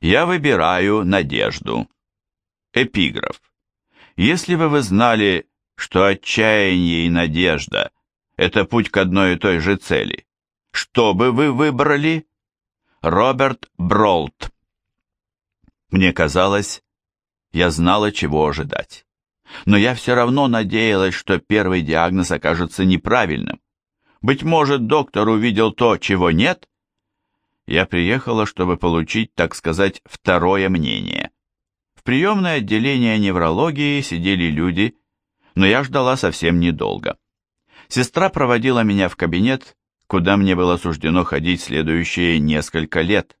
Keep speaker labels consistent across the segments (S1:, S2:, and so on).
S1: Я выбираю надежду. Эпиграф. Если бы вы знали, что отчаяние и надежда – это путь к одной и той же цели, что бы вы выбрали? Роберт Бролт. Мне казалось, я знала, чего ожидать. Но я все равно надеялась, что первый диагноз окажется неправильным. Быть может, доктор увидел то, чего нет? Я приехала, чтобы получить, так сказать, второе мнение. В приемное отделение неврологии сидели люди, но я ждала совсем недолго. Сестра проводила меня в кабинет, куда мне было суждено ходить следующие несколько лет.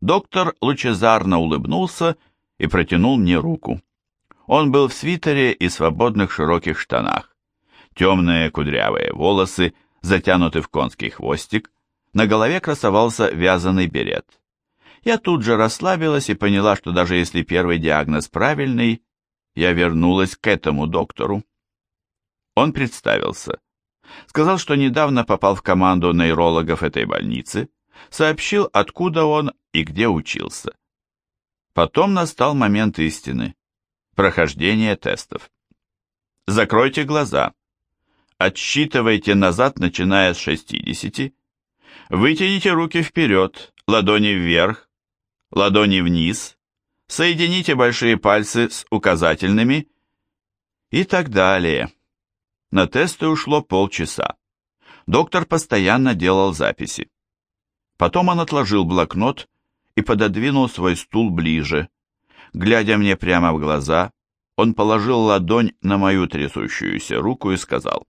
S1: Доктор лучезарно улыбнулся и протянул мне руку. Он был в свитере и свободных широких штанах. Темные кудрявые волосы затянуты в конский хвостик, на голове красовался вязаный берет. Я тут же расслабилась и поняла, что даже если первый диагноз правильный, я вернулась к этому доктору. Он представился. Сказал, что недавно попал в команду нейрологов этой больницы, сообщил, откуда он и где учился. Потом настал момент истины. Прохождение тестов. Закройте глаза. Отсчитывайте назад, начиная с 60. Вытяните руки вперед, ладони вверх, ладони вниз. Соедините большие пальцы с указательными и так далее. На тесты ушло полчаса. Доктор постоянно делал записи. Потом он отложил блокнот и пододвинул свой стул ближе. Глядя мне прямо в глаза, он положил ладонь на мою трясущуюся руку и сказал,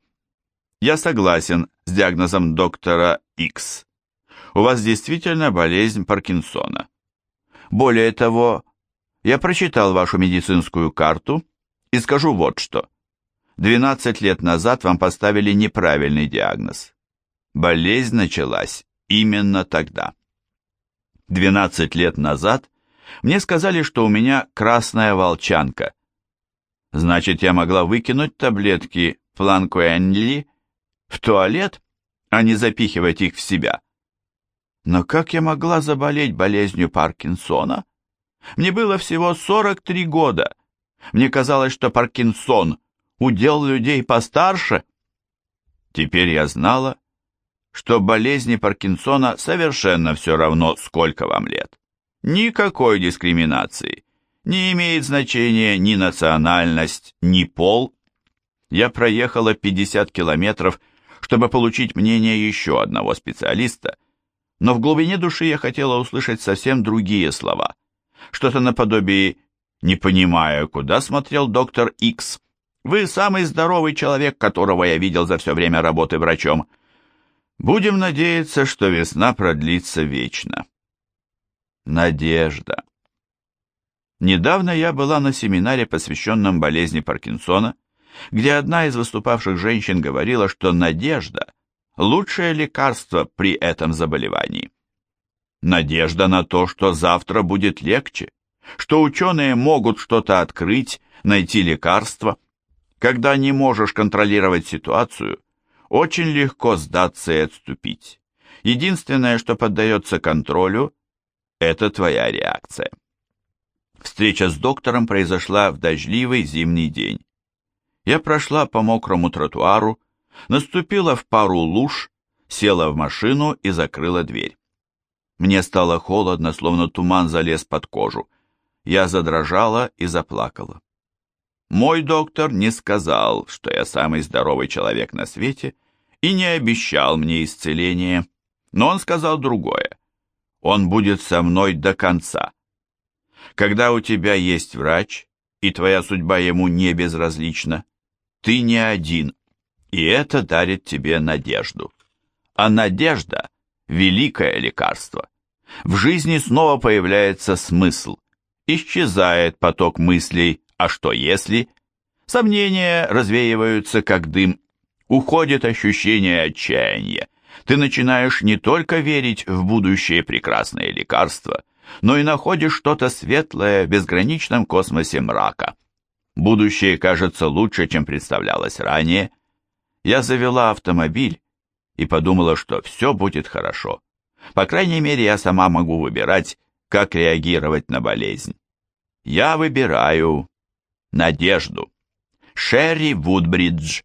S1: «Я согласен с диагнозом доктора X. У вас действительно болезнь Паркинсона. Более того, я прочитал вашу медицинскую карту и скажу вот что. 12 лет назад вам поставили неправильный диагноз. Болезнь началась именно тогда. 12 лет назад мне сказали, что у меня красная волчанка. Значит, я могла выкинуть таблетки Планкуэнли в туалет, а не запихивать их в себя. Но как я могла заболеть болезнью Паркинсона? Мне было всего 43 года. Мне казалось, что Паркинсон – удел людей постарше. Теперь я знала, что болезни Паркинсона совершенно все равно, сколько вам лет. Никакой дискриминации. Не имеет значения ни национальность, ни пол. Я проехала 50 километров, чтобы получить мнение еще одного специалиста, но в глубине души я хотела услышать совсем другие слова. Что-то наподобие «Не понимаю, куда смотрел доктор Икс. Вы самый здоровый человек, которого я видел за все время работы врачом. Будем надеяться, что весна продлится вечно. Надежда. Недавно я была на семинаре, посвященном болезни Паркинсона, где одна из выступавших женщин говорила, что надежда – лучшее лекарство при этом заболевании. Надежда на то, что завтра будет легче, что ученые могут что-то открыть, найти лекарство. Когда не можешь контролировать ситуацию, очень легко сдаться и отступить. Единственное, что поддается контролю, это твоя реакция. Встреча с доктором произошла в дождливый зимний день. Я прошла по мокрому тротуару, наступила в пару луж, села в машину и закрыла дверь. Мне стало холодно, словно туман залез под кожу. Я задрожала и заплакала. Мой доктор не сказал, что я самый здоровый человек на свете, и не обещал мне исцеления, но он сказал другое. Он будет со мной до конца. Когда у тебя есть врач, и твоя судьба ему не безразлична, ты не один, и это дарит тебе надежду. А надежда – великое лекарство. В жизни снова появляется смысл. Исчезает поток мыслей «а что если?», Сомнения развеиваются, как дым. Уходит ощущение отчаяния. Ты начинаешь не только верить в будущее прекрасное лекарство, но и находишь что-то светлое в безграничном космосе мрака. Будущее кажется лучше, чем представлялось ранее. Я завела автомобиль и подумала, что все будет хорошо. По крайней мере, я сама могу выбирать, как реагировать на болезнь. Я выбираю надежду. Шерри Вудбридж